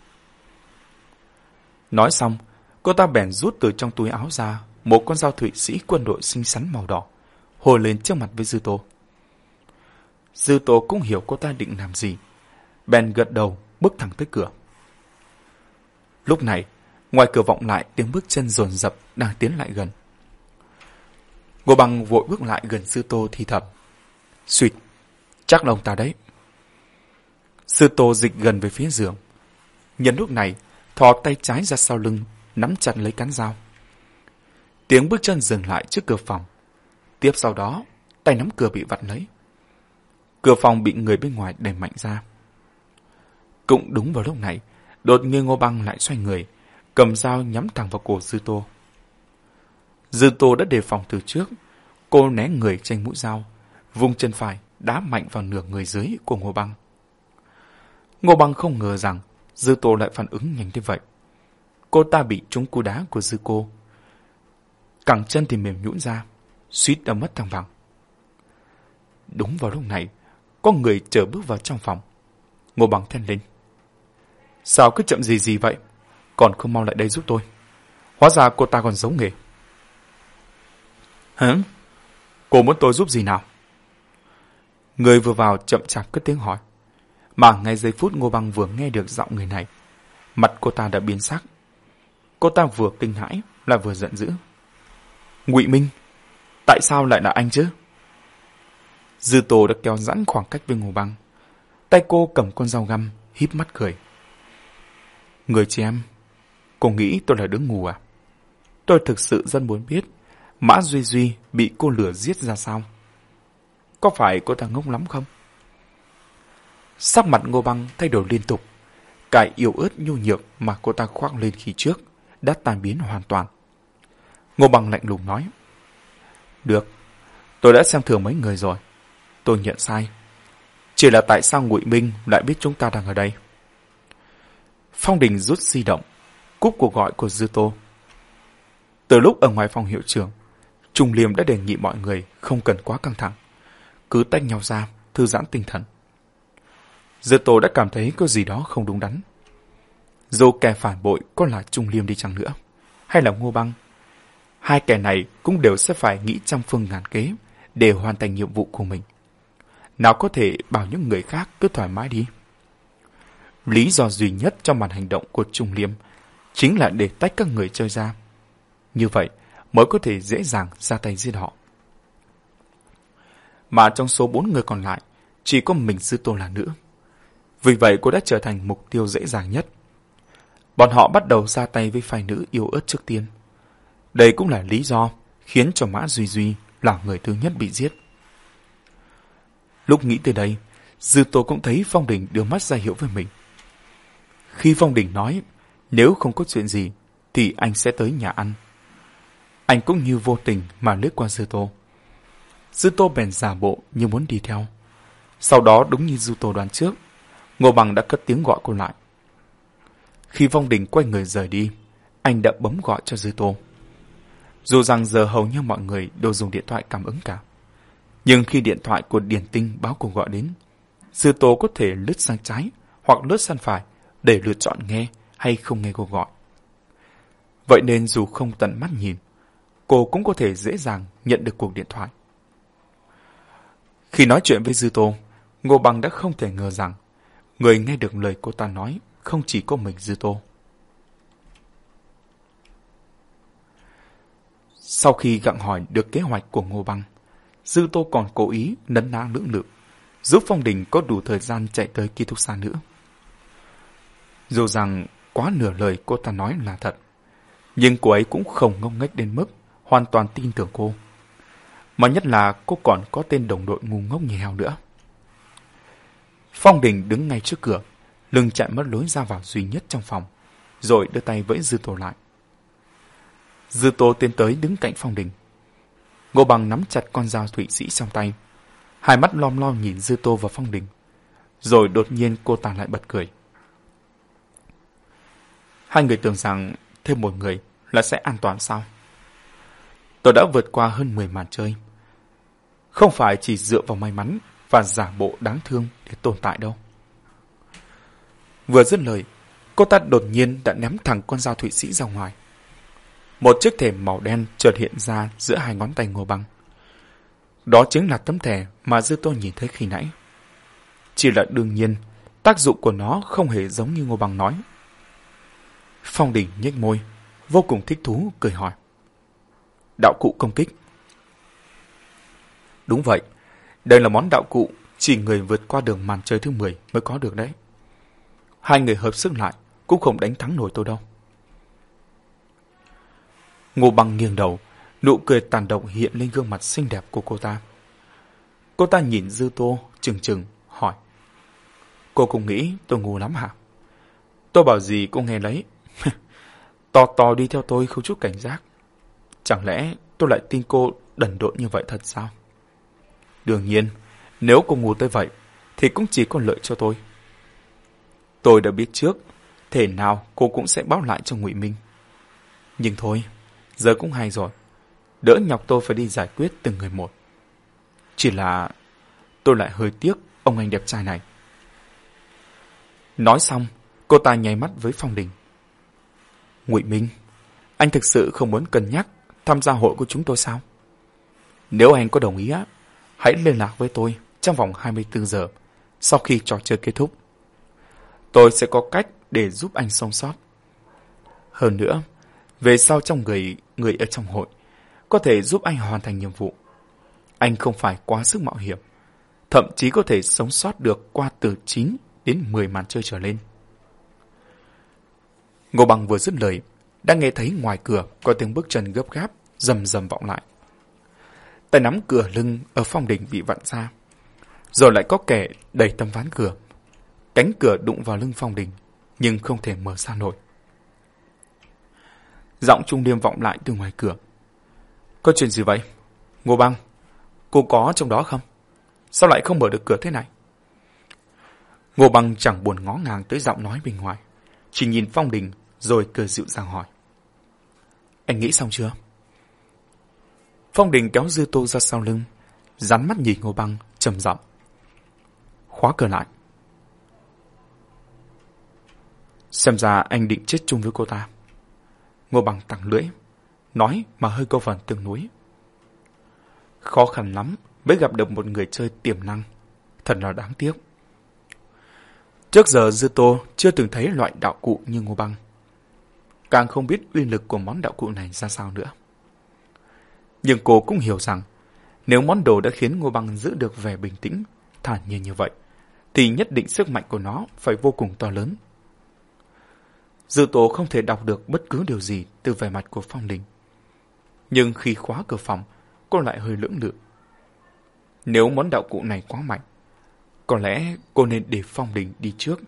S1: Nói xong, cô ta bèn rút từ trong túi áo ra một con dao thụy sĩ quân đội xinh xắn màu đỏ, hồi lên trước mặt với Dư Tô. Dư Tô cũng hiểu cô ta định làm gì, bèn gật đầu bước thẳng tới cửa. Lúc này, ngoài cửa vọng lại tiếng bước chân rồn rập đang tiến lại gần. Ngô Bằng vội bước lại gần Sư Tô thì thầm. Xuyệt, chắc là ông ta đấy. Sư Tô dịch gần về phía giường. Nhân lúc này, thò tay trái ra sau lưng, nắm chặt lấy cán dao. Tiếng bước chân dừng lại trước cửa phòng. Tiếp sau đó, tay nắm cửa bị vặn lấy. Cửa phòng bị người bên ngoài đẩy mạnh ra. Cũng đúng vào lúc này, đột nhiên Ngô Băng lại xoay người, cầm dao nhắm thẳng vào cổ Dư Tô. Dư Tô đã đề phòng từ trước, cô né người tranh mũi dao, vùng chân phải đá mạnh vào nửa người dưới của Ngô Băng. Ngô Băng không ngờ rằng Dư Tô lại phản ứng nhanh như vậy. Cô ta bị trúng cú đá của Dư cô. Cẳng chân thì mềm nhũn ra, suýt đã mất thăng bằng. Đúng vào lúc này, có người chờ bước vào trong phòng. Ngô bằng thét lên. Sao cứ chậm gì gì vậy? Còn không mau lại đây giúp tôi. Hóa ra cô ta còn giấu nghề. Hả? Cô muốn tôi giúp gì nào? Người vừa vào chậm chạp cất tiếng hỏi. Mà ngay giây phút Ngô Bằng vừa nghe được giọng người này, mặt cô ta đã biến sắc. Cô ta vừa kinh hãi, lại vừa giận dữ. Ngụy Minh, tại sao lại là anh chứ? Dư Tô đã kéo giãn khoảng cách với Ngô Băng. Tay cô cầm con dao găm, híp mắt cười. Người chị em, cô nghĩ tôi là đứa ngu à? Tôi thực sự rất muốn biết Mã Duy Duy bị cô lửa giết ra sao? Có phải cô ta ngốc lắm không? Sắc mặt Ngô Băng thay đổi liên tục. Cái yếu ớt nhu nhược mà cô ta khoác lên khi trước đã tan biến hoàn toàn. Ngô Băng lạnh lùng nói. Được, tôi đã xem thường mấy người rồi. Tôi nhận sai. Chỉ là tại sao Ngụy Minh lại biết chúng ta đang ở đây? Phong Đình rút di động, cúp cuộc gọi của Dư Tô. Từ lúc ở ngoài phòng hiệu trưởng, Trung Liêm đã đề nghị mọi người không cần quá căng thẳng. Cứ tách nhau ra, thư giãn tinh thần. Dư Tô đã cảm thấy có gì đó không đúng đắn. Dù kẻ phản bội có là Trung Liêm đi chăng nữa, hay là Ngô Băng, hai kẻ này cũng đều sẽ phải nghĩ trăm phương ngàn kế để hoàn thành nhiệm vụ của mình. Nào có thể bảo những người khác cứ thoải mái đi. Lý do duy nhất trong màn hành động của Trung Liêm chính là để tách các người chơi ra. Như vậy mới có thể dễ dàng ra tay giết họ. Mà trong số bốn người còn lại, chỉ có mình sư tôn là nữ. Vì vậy cô đã trở thành mục tiêu dễ dàng nhất. Bọn họ bắt đầu ra tay với phái nữ yêu ớt trước tiên. Đây cũng là lý do khiến cho Mã Duy Duy là người thứ nhất bị giết. Lúc nghĩ tới đây, Dư Tô cũng thấy Phong Đình đưa mắt ra hiệu với mình. Khi Phong Đình nói, nếu không có chuyện gì, thì anh sẽ tới nhà ăn. Anh cũng như vô tình mà lướt qua Dư Tô. Dư Tô bèn giả bộ như muốn đi theo. Sau đó đúng như Dư Tô đoán trước, Ngô Bằng đã cất tiếng gọi cô lại. Khi Phong Đình quay người rời đi, anh đã bấm gọi cho Dư Tô. Dù rằng giờ hầu như mọi người đều dùng điện thoại cảm ứng cả. Nhưng khi điện thoại của Điền Tinh báo cuộc gọi đến, Dư Tô có thể lướt sang trái hoặc lướt sang phải để lựa chọn nghe hay không nghe cuộc gọi. Vậy nên dù không tận mắt nhìn, cô cũng có thể dễ dàng nhận được cuộc điện thoại. Khi nói chuyện với Dư Tô, Ngô Bằng đã không thể ngờ rằng người nghe được lời cô ta nói không chỉ có mình Dư Tô. Sau khi gặng hỏi được kế hoạch của Ngô bằng. Dư Tô còn cố ý nấn ná lưỡng lự, giúp Phong Đình có đủ thời gian chạy tới ký túc xa nữa. Dù rằng quá nửa lời cô ta nói là thật, nhưng cô ấy cũng không ngông nghếch đến mức hoàn toàn tin tưởng cô. Mà nhất là cô còn có tên đồng đội ngu ngốc như heo nữa. Phong Đình đứng ngay trước cửa, lưng chạy mất lối ra vào duy nhất trong phòng, rồi đưa tay vẫy Dư Tô lại. Dư Tô tiến tới đứng cạnh Phong Đình. Ngô Bằng nắm chặt con dao thụy sĩ trong tay, hai mắt lom lom nhìn Dư Tô và Phong Đình. Rồi đột nhiên cô ta lại bật cười. Hai người tưởng rằng thêm một người là sẽ an toàn sao? Tôi đã vượt qua hơn 10 màn chơi. Không phải chỉ dựa vào may mắn và giả bộ đáng thương để tồn tại đâu. Vừa dứt lời, cô ta đột nhiên đã ném thẳng con dao thụy sĩ ra ngoài. Một chiếc thẻ màu đen chợt hiện ra giữa hai ngón tay ngô băng. Đó chính là tấm thẻ mà dư tôi nhìn thấy khi nãy. Chỉ là đương nhiên, tác dụng của nó không hề giống như ngô băng nói. Phong đỉnh nhếch môi, vô cùng thích thú, cười hỏi. Đạo cụ công kích. Đúng vậy, đây là món đạo cụ chỉ người vượt qua đường màn chơi thứ 10 mới có được đấy. Hai người hợp sức lại cũng không đánh thắng nổi tôi đâu. Ngô băng nghiêng đầu, nụ cười tàn động hiện lên gương mặt xinh đẹp của cô ta. Cô ta nhìn Dư Tô, chừng chừng, hỏi. Cô cũng nghĩ tôi ngu lắm hả? Tôi bảo gì cô nghe lấy. to to đi theo tôi không chút cảnh giác. Chẳng lẽ tôi lại tin cô đần độn như vậy thật sao? Đương nhiên, nếu cô ngu tới vậy, thì cũng chỉ có lợi cho tôi. Tôi đã biết trước, thể nào cô cũng sẽ báo lại cho Ngụy Minh. Nhưng thôi, giờ cũng hay rồi. Đỡ nhọc tôi phải đi giải quyết từng người một. Chỉ là tôi lại hơi tiếc ông anh đẹp trai này. Nói xong, cô ta nháy mắt với Phong Đình. Ngụy Minh, anh thực sự không muốn cân nhắc tham gia hội của chúng tôi sao? Nếu anh có đồng ý á, hãy liên lạc với tôi trong vòng 24 giờ sau khi trò chơi kết thúc. Tôi sẽ có cách để giúp anh sống sót. Hơn nữa, về sau trong người người ở trong hội có thể giúp anh hoàn thành nhiệm vụ. Anh không phải quá sức mạo hiểm, thậm chí có thể sống sót được qua từ 9 đến 10 màn chơi trở lên. Ngô Bằng vừa dứt lời, đã nghe thấy ngoài cửa có tiếng bước chân gấp gáp, rầm rầm vọng lại. Tay nắm cửa lưng ở phòng đỉnh bị vặn ra, rồi lại có kẻ đẩy tấm ván cửa. Cánh cửa đụng vào lưng phòng đỉnh nhưng không thể mở ra nổi. Giọng trung niêm vọng lại từ ngoài cửa. Có chuyện gì vậy? Ngô băng, cô có trong đó không? Sao lại không mở được cửa thế này? Ngô băng chẳng buồn ngó ngàng tới giọng nói bên ngoài. Chỉ nhìn phong đình rồi cười dịu dàng hỏi. Anh nghĩ xong chưa? Phong đình kéo dư tô ra sau lưng, rắn mắt nhìn ngô băng, trầm giọng. Khóa cửa lại. Xem ra anh định chết chung với cô ta. Ngô bằng tặng lưỡi, nói mà hơi câu phần tương núi. Khó khăn lắm mới gặp được một người chơi tiềm năng. Thật là đáng tiếc. Trước giờ Dư Tô chưa từng thấy loại đạo cụ như ngô băng. Càng không biết uy lực của món đạo cụ này ra sao nữa. Nhưng cô cũng hiểu rằng nếu món đồ đã khiến ngô băng giữ được vẻ bình tĩnh, thản nhiên như vậy, thì nhất định sức mạnh của nó phải vô cùng to lớn Dư tố không thể đọc được bất cứ điều gì từ vẻ mặt của Phong Đình. Nhưng khi khóa cửa phòng, cô lại hơi lưỡng lự. Nếu món đạo cụ này quá mạnh, có lẽ cô nên để Phong Đình đi trước,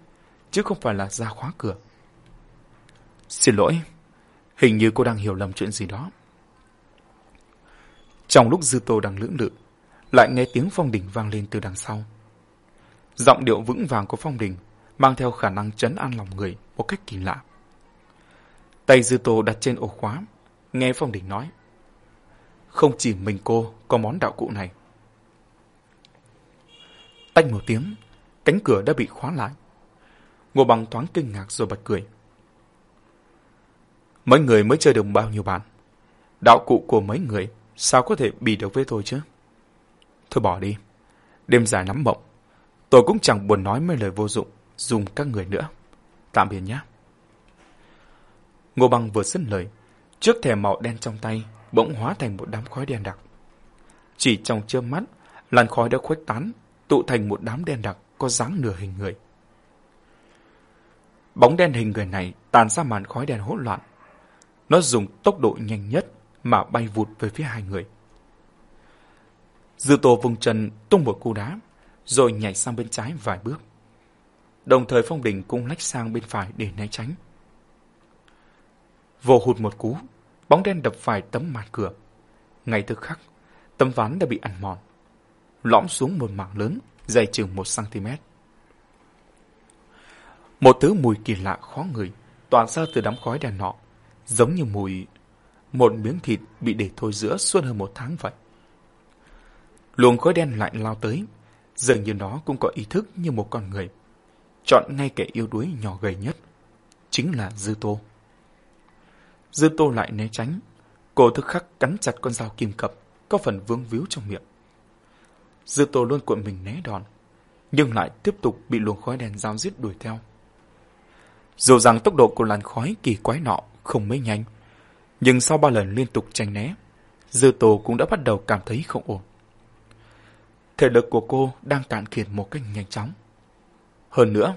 S1: chứ không phải là ra khóa cửa. Xin lỗi, hình như cô đang hiểu lầm chuyện gì đó. Trong lúc Dư Tô đang lưỡng lự, lại nghe tiếng Phong Đình vang lên từ đằng sau. Giọng điệu vững vàng của Phong Đình mang theo khả năng chấn an lòng người một cách kỳ lạ. Tay dư tô đặt trên ổ khóa, nghe Phong Đình nói. Không chỉ mình cô có món đạo cụ này. Tách một tiếng, cánh cửa đã bị khóa lại. Ngô Bằng thoáng kinh ngạc rồi bật cười. Mấy người mới chơi được bao nhiêu bàn. Đạo cụ của mấy người sao có thể bị được với tôi chứ? Thôi bỏ đi. Đêm dài lắm mộng. Tôi cũng chẳng buồn nói mấy lời vô dụng dùng các người nữa. Tạm biệt nhé. Ngô Bằng vừa dứt lời, trước thẻ màu đen trong tay bỗng hóa thành một đám khói đen đặc. Chỉ trong chớp mắt, làn khói đã khuếch tán, tụ thành một đám đen đặc có dáng nửa hình người. Bóng đen hình người này tàn ra màn khói đen hỗn loạn. Nó dùng tốc độ nhanh nhất mà bay vụt về phía hai người. Dư Tô vùng chân tung một cú đá, rồi nhảy sang bên trái vài bước. Đồng thời Phong Đình cũng lách sang bên phải để né tránh. Vô hụt một cú, bóng đen đập phải tấm màn cửa. Ngay tức khắc, tấm ván đã bị ăn mòn. Lõm xuống một mảng lớn, dày chừng một cm. Một thứ mùi kỳ lạ khó người tỏa ra từ đám khói đèn nọ, giống như mùi một miếng thịt bị để thôi giữa suốt hơn một tháng vậy. Luồng khói đen lại lao tới, dường như nó cũng có ý thức như một con người. Chọn ngay kẻ yêu đuối nhỏ gầy nhất, chính là Dư Tô. Dư tô lại né tránh. Cô thức khắc cắn chặt con dao kim cập, có phần vương víu trong miệng. Dư tô luôn cuộn mình né đòn, nhưng lại tiếp tục bị luồng khói đèn giao giết đuổi theo. Dù rằng tốc độ của làn khói kỳ quái nọ không mấy nhanh, nhưng sau ba lần liên tục tranh né, Dư Tô cũng đã bắt đầu cảm thấy không ổn. Thể lực của cô đang cạn kiệt một cách nhanh chóng. Hơn nữa,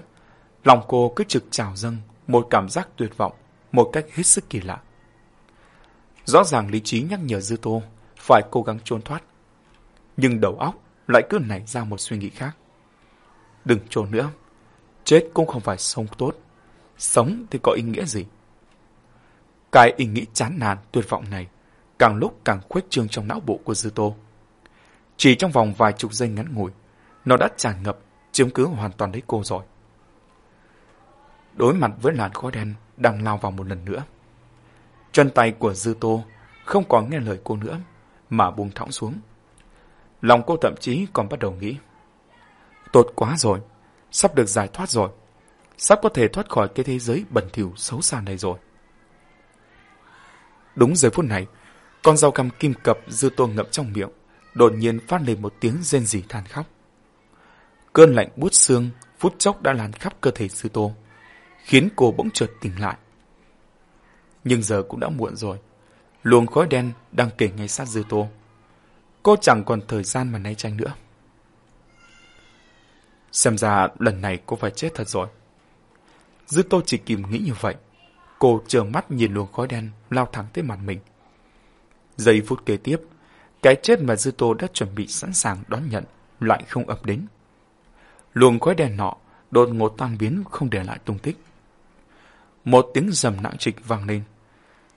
S1: lòng cô cứ trực trào dâng một cảm giác tuyệt vọng một cách hết sức kỳ lạ. Rõ ràng lý trí nhắc nhở Dư Tô phải cố gắng trốn thoát. Nhưng đầu óc lại cứ nảy ra một suy nghĩ khác. Đừng trốn nữa. Chết cũng không phải sống tốt. Sống thì có ý nghĩa gì? Cái ý nghĩ chán nản, tuyệt vọng này càng lúc càng khuếch trương trong não bộ của Dư Tô. Chỉ trong vòng vài chục giây ngắn ngủi, nó đã tràn ngập, chiếm cứ hoàn toàn lấy cô rồi. đối mặt với làn khói đen đang lao vào một lần nữa. Chân tay của Dư Tô không còn nghe lời cô nữa, mà buông thõng xuống. Lòng cô thậm chí còn bắt đầu nghĩ. Tốt quá rồi, sắp được giải thoát rồi. Sắp có thể thoát khỏi cái thế giới bẩn thỉu xấu xa này rồi. Đúng giây phút này, con dao găm kim cập Dư Tô ngậm trong miệng, đột nhiên phát lên một tiếng rên rỉ than khóc. Cơn lạnh buốt xương phút chốc đã lan khắp cơ thể Dư Tô, khiến cô bỗng chợt tỉnh lại. Nhưng giờ cũng đã muộn rồi. Luồng khói đen đang kể ngay sát Dư Tô. Cô chẳng còn thời gian mà nay tranh nữa. Xem ra lần này cô phải chết thật rồi. Dư Tô chỉ kìm nghĩ như vậy. Cô trợn mắt nhìn luồng khói đen lao thẳng tới mặt mình. Giây phút kế tiếp, cái chết mà Dư Tô đã chuẩn bị sẵn sàng đón nhận lại không ập đến. Luồng khói đen nọ đột ngột tan biến không để lại tung tích. Một tiếng rầm nặng trịch vang lên.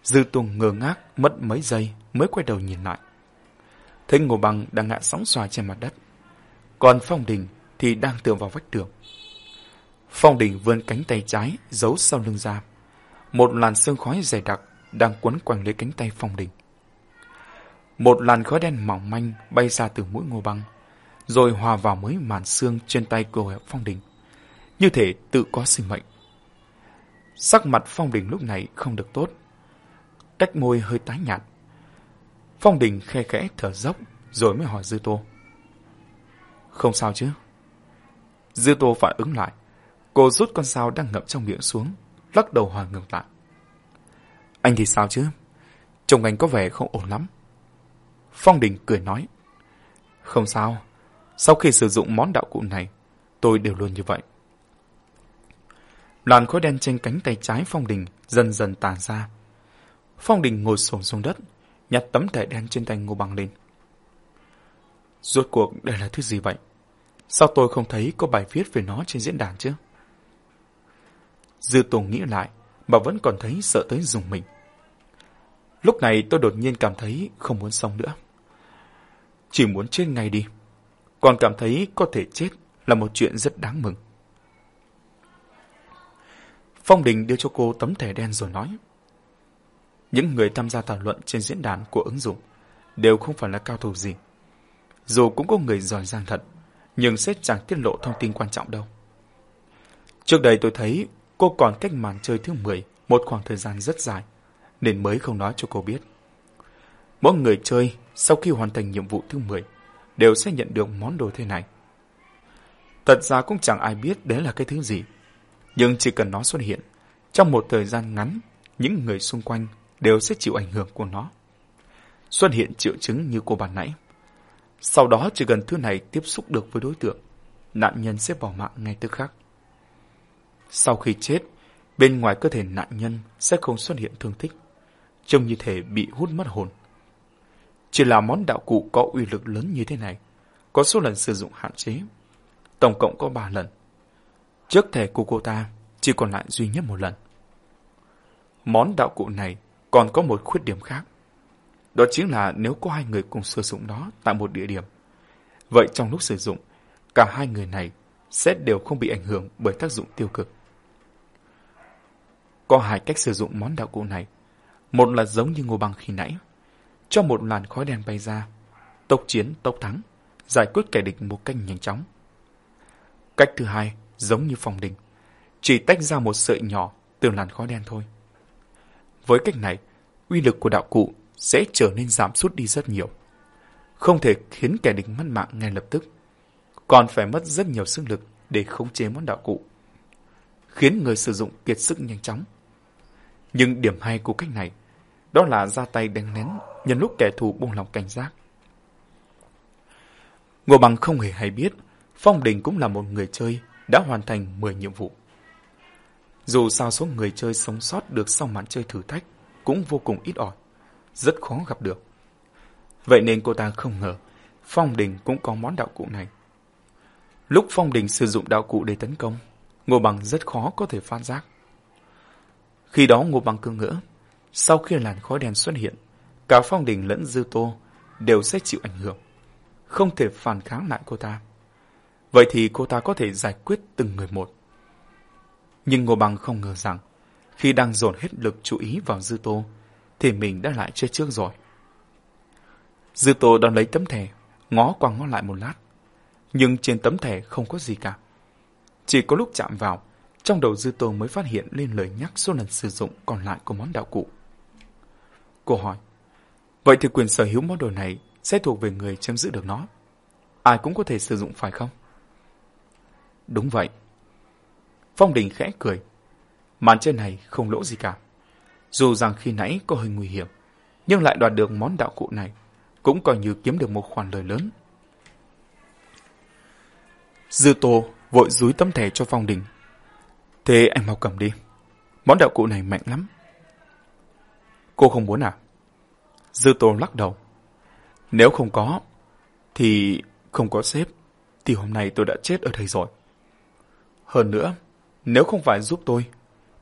S1: Dư Tùng ngơ ngác, mất mấy giây mới quay đầu nhìn lại. Thấy Ngô Bằng đang ngã sóng xoài trên mặt đất. Còn Phong Đình thì đang tựa vào vách tường. Phong Đình vươn cánh tay trái giấu sau lưng ra. Một làn sương khói dày đặc đang quấn quanh lấy cánh tay Phong Đình. Một làn khói đen mỏng manh bay ra từ mũi Ngô bằng, rồi hòa vào mấy màn xương trên tay cô Phong Đình. Như thể tự có sinh mệnh. Sắc mặt Phong Đình lúc này không được tốt. Cách môi hơi tái nhạt. Phong Đình khe khẽ thở dốc rồi mới hỏi Dư Tô. Không sao chứ? Dư Tô phản ứng lại. Cô rút con dao đang ngậm trong miệng xuống, lắc đầu hòa ngược lại. Anh thì sao chứ? Chồng anh có vẻ không ổn lắm. Phong Đình cười nói. Không sao, sau khi sử dụng món đạo cụ này, tôi đều luôn như vậy. Làn khói đen trên cánh tay trái Phong Đình dần dần tàn ra. Phong Đình ngồi xổm xuống đất, nhặt tấm thẻ đen trên tay Ngô Bằng lên. Rốt cuộc đây là thứ gì vậy? Sao tôi không thấy có bài viết về nó trên diễn đàn chứ? Dư Tùng nghĩ lại, mà vẫn còn thấy sợ tới dùng mình. Lúc này tôi đột nhiên cảm thấy không muốn sống nữa. Chỉ muốn chết ngay đi. Còn cảm thấy có thể chết là một chuyện rất đáng mừng. Phong Đình đưa cho cô tấm thẻ đen rồi nói. Những người tham gia thảo luận trên diễn đàn của ứng dụng đều không phải là cao thủ gì. Dù cũng có người giỏi giang thật, nhưng sẽ chẳng tiết lộ thông tin quan trọng đâu. Trước đây tôi thấy cô còn cách màn chơi thứ 10 một khoảng thời gian rất dài, nên mới không nói cho cô biết. Mỗi người chơi sau khi hoàn thành nhiệm vụ thứ 10 đều sẽ nhận được món đồ thế này. Thật ra cũng chẳng ai biết đấy là cái thứ gì. Nhưng chỉ cần nó xuất hiện, trong một thời gian ngắn, những người xung quanh đều sẽ chịu ảnh hưởng của nó. Xuất hiện triệu chứng như cô bạn nãy. Sau đó chỉ cần thứ này tiếp xúc được với đối tượng, nạn nhân sẽ bỏ mạng ngay tức khắc. Sau khi chết, bên ngoài cơ thể nạn nhân sẽ không xuất hiện thương tích, trông như thể bị hút mất hồn. Chỉ là món đạo cụ có uy lực lớn như thế này, có số lần sử dụng hạn chế. Tổng cộng có 3 lần. Trước thẻ của cô ta chỉ còn lại duy nhất một lần. Món đạo cụ này còn có một khuyết điểm khác. Đó chính là nếu có hai người cùng sử dụng nó tại một địa điểm. Vậy trong lúc sử dụng, cả hai người này sẽ đều không bị ảnh hưởng bởi tác dụng tiêu cực. Có hai cách sử dụng món đạo cụ này. Một là giống như ngô băng khi nãy. Cho một làn khói đen bay ra. Tốc chiến, tốc thắng. Giải quyết kẻ địch một cách nhanh chóng. Cách thứ hai, giống như phòng đình. Chỉ tách ra một sợi nhỏ từ làn khói đen thôi. Với cách này, uy lực của đạo cụ sẽ trở nên giảm sút đi rất nhiều. Không thể khiến kẻ địch mất mạng ngay lập tức. Còn phải mất rất nhiều sức lực để khống chế món đạo cụ. Khiến người sử dụng kiệt sức nhanh chóng. Nhưng điểm hay của cách này, đó là ra tay đánh lén nhân lúc kẻ thù buông lòng cảnh giác. Ngô Bằng không hề hay biết, Phong Đình cũng là một người chơi đã hoàn thành 10 nhiệm vụ. Dù sao số người chơi sống sót được sau màn chơi thử thách cũng vô cùng ít ỏi, rất khó gặp được. Vậy nên cô ta không ngờ Phong Đình cũng có món đạo cụ này. Lúc Phong Đình sử dụng đạo cụ để tấn công, Ngô Bằng rất khó có thể phát giác. Khi đó Ngô Bằng cương ngỡ, sau khi làn khói đen xuất hiện, cả Phong Đình lẫn Dư Tô đều sẽ chịu ảnh hưởng, không thể phản kháng lại cô ta. Vậy thì cô ta có thể giải quyết từng người một. Nhưng Ngô Bằng không ngờ rằng, khi đang dồn hết lực chú ý vào Dư Tô, thì mình đã lại chết trước rồi. Dư Tô đón lấy tấm thẻ, ngó qua ngó lại một lát. Nhưng trên tấm thẻ không có gì cả. Chỉ có lúc chạm vào, trong đầu Dư Tô mới phát hiện lên lời nhắc số lần sử dụng còn lại của món đạo cụ. Cô hỏi, vậy thì quyền sở hữu món đồ này sẽ thuộc về người chiếm giữ được nó. Ai cũng có thể sử dụng phải không? Đúng vậy. Phong Đình khẽ cười. Màn trên này không lỗ gì cả. Dù rằng khi nãy có hơi nguy hiểm, nhưng lại đoạt được món đạo cụ này, cũng coi như kiếm được một khoản lời lớn. Dư Tô vội dúi tấm thẻ cho Phong Đình. Thế anh mau cầm đi. Món đạo cụ này mạnh lắm. Cô không muốn à? Dư Tô lắc đầu. Nếu không có, thì không có sếp, thì hôm nay tôi đã chết ở đây rồi. Hơn nữa, nếu không phải giúp tôi,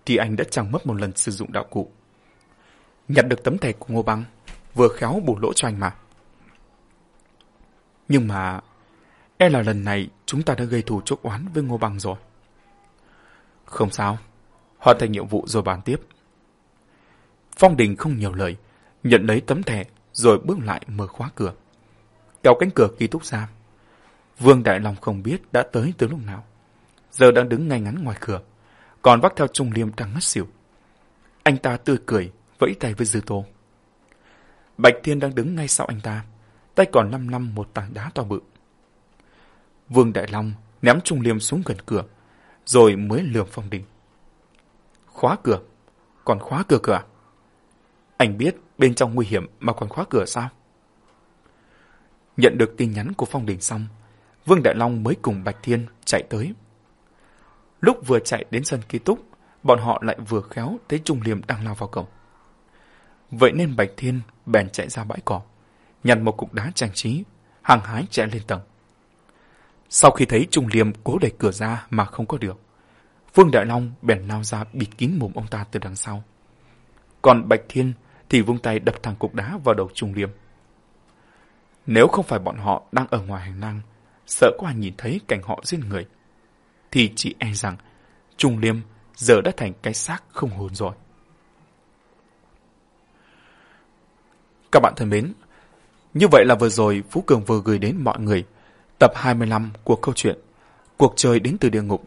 S1: thì anh đã chẳng mất một lần sử dụng đạo cụ. Nhặt được tấm thẻ của Ngô Băng, vừa khéo bù lỗ cho anh mà. Nhưng mà, e là lần này chúng ta đã gây thù chốc oán với Ngô Băng rồi. Không sao, hoàn thành nhiệm vụ rồi bàn tiếp. Phong Đình không nhiều lời, nhận lấy tấm thẻ rồi bước lại mở khóa cửa. Kéo cánh cửa ký túc ra. Vương Đại Long không biết đã tới từ lúc nào. Giờ đang đứng ngay ngắn ngoài cửa, còn vác theo Trung Liêm đang ngất xỉu. Anh ta tươi cười, vẫy tay với Dư Tô. Bạch Thiên đang đứng ngay sau anh ta, tay còn lăm lăm một tảng đá to bự. Vương Đại Long ném Trung Liêm xuống gần cửa, rồi mới lườm Phong Đình. Khóa cửa, còn khóa cửa cửa. À? Anh biết bên trong nguy hiểm mà còn khóa cửa sao? Nhận được tin nhắn của Phong Đình xong, Vương Đại Long mới cùng Bạch Thiên chạy tới. Lúc vừa chạy đến sân ký túc, bọn họ lại vừa khéo thấy Trung Liêm đang lao vào cổng. Vậy nên Bạch Thiên bèn chạy ra bãi cỏ, nhặt một cục đá trang trí, hàng hái chạy lên tầng. Sau khi thấy Trung Liêm cố đẩy cửa ra mà không có được, Vương Đại Long bèn lao ra bịt kín mồm ông ta từ đằng sau. Còn Bạch Thiên thì vung tay đập thẳng cục đá vào đầu Trung Liêm. Nếu không phải bọn họ đang ở ngoài hành lang, sợ có ai nhìn thấy cảnh họ giết người, thì chỉ e rằng Trung Liêm giờ đã thành cái xác không hồn rồi. Các bạn thân mến, như vậy là vừa rồi Phú Cường vừa gửi đến mọi người tập 25 của câu chuyện Cuộc chơi đến từ địa ngục.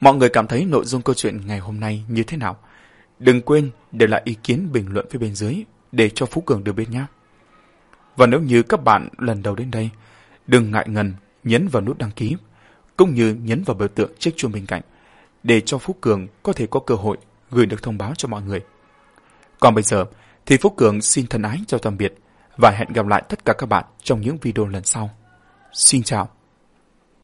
S1: Mọi người cảm thấy nội dung câu chuyện ngày hôm nay như thế nào? Đừng quên để lại ý kiến bình luận phía bên dưới để cho Phú Cường được biết nhé. Và nếu như các bạn lần đầu đến đây, đừng ngại ngần nhấn vào nút đăng ký, cũng như nhấn vào biểu tượng chiếc chuông bên cạnh, để cho Phúc Cường có thể có cơ hội gửi được thông báo cho mọi người. Còn bây giờ thì Phúc Cường xin thân ái chào tạm biệt và hẹn gặp lại tất cả các bạn trong những video lần sau. Xin chào!